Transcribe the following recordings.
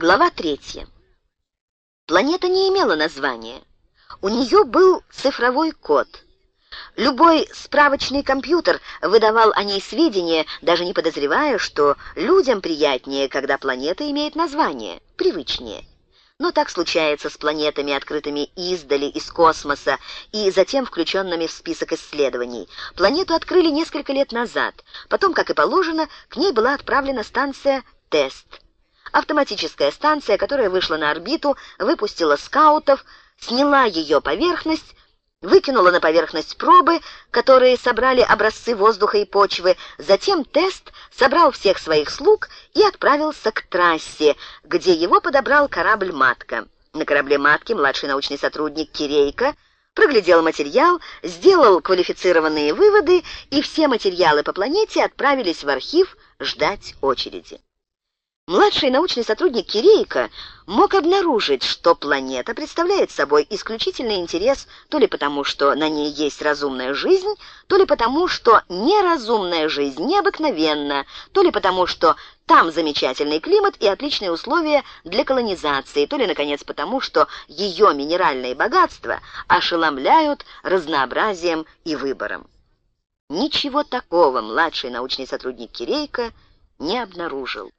Глава третья. Планета не имела названия. У нее был цифровой код. Любой справочный компьютер выдавал о ней сведения, даже не подозревая, что людям приятнее, когда планета имеет название, привычнее. Но так случается с планетами, открытыми издали из космоса и затем включенными в список исследований. Планету открыли несколько лет назад. Потом, как и положено, к ней была отправлена станция «Тест». Автоматическая станция, которая вышла на орбиту, выпустила скаутов, сняла ее поверхность, выкинула на поверхность пробы, которые собрали образцы воздуха и почвы. Затем тест собрал всех своих слуг и отправился к трассе, где его подобрал корабль «Матка». На корабле «Матки» младший научный сотрудник Кирейко проглядел материал, сделал квалифицированные выводы, и все материалы по планете отправились в архив ждать очереди. Младший научный сотрудник Кирейко мог обнаружить, что планета представляет собой исключительный интерес то ли потому, что на ней есть разумная жизнь, то ли потому, что неразумная жизнь необыкновенна, то ли потому, что там замечательный климат и отличные условия для колонизации, то ли, наконец, потому, что ее минеральные богатства ошеломляют разнообразием и выбором. Ничего такого младший научный сотрудник Кирейко не обнаружил.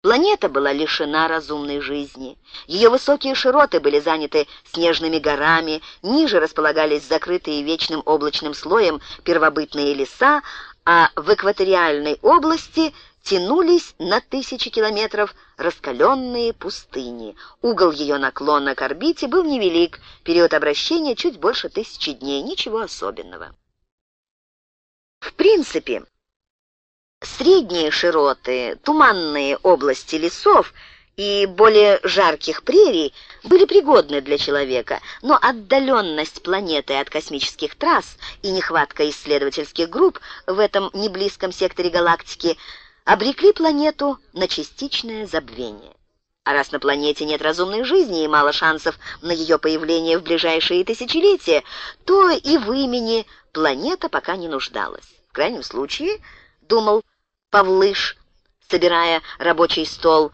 Планета была лишена разумной жизни. Ее высокие широты были заняты снежными горами, ниже располагались закрытые вечным облачным слоем первобытные леса, а в экваториальной области тянулись на тысячи километров раскаленные пустыни. Угол ее наклона к орбите был невелик, период обращения чуть больше тысячи дней, ничего особенного. В принципе, Средние широты, туманные области лесов и более жарких прерий были пригодны для человека, но отдаленность планеты от космических трасс и нехватка исследовательских групп в этом неблизком секторе галактики обрекли планету на частичное забвение. А раз на планете нет разумной жизни и мало шансов на ее появление в ближайшие тысячелетия, то и в имени планета пока не нуждалась. В крайнем случае думал Павлыш, собирая рабочий стол.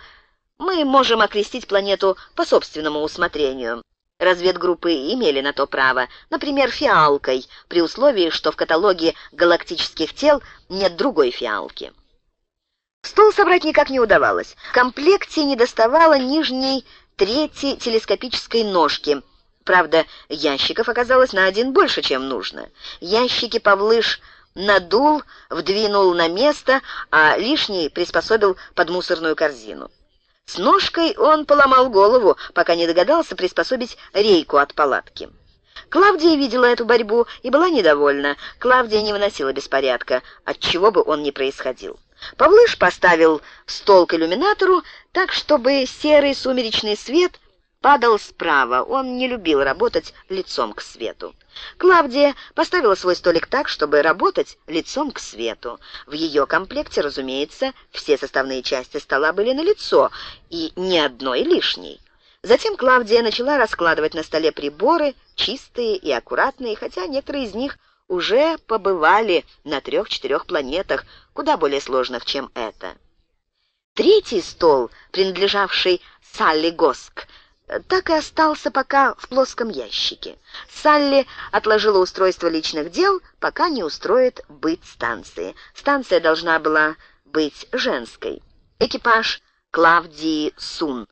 Мы можем окрестить планету по собственному усмотрению. Разведгруппы имели на то право, например, фиалкой, при условии, что в каталоге галактических тел нет другой фиалки. Стол собрать никак не удавалось. В комплекте недоставало нижней трети телескопической ножки. Правда, ящиков оказалось на один больше, чем нужно. Ящики Павлыш надул, вдвинул на место, а лишний приспособил под мусорную корзину. С ножкой он поломал голову, пока не догадался приспособить рейку от палатки. Клавдия видела эту борьбу и была недовольна. Клавдия не выносила беспорядка, от чего бы он ни происходил. Павлыш поставил стол к иллюминатору так, чтобы серый сумеречный свет падал справа. Он не любил работать лицом к свету. Клавдия поставила свой столик так, чтобы работать лицом к свету. В ее комплекте, разумеется, все составные части стола были налицо, и ни одной лишней. Затем Клавдия начала раскладывать на столе приборы, чистые и аккуратные, хотя некоторые из них уже побывали на трех-четырех планетах, куда более сложных, чем это. Третий стол, принадлежавший Салли Госк, так и остался пока в плоском ящике. Салли отложила устройство личных дел, пока не устроит быть станции. Станция должна была быть женской. Экипаж Клавдии Сун.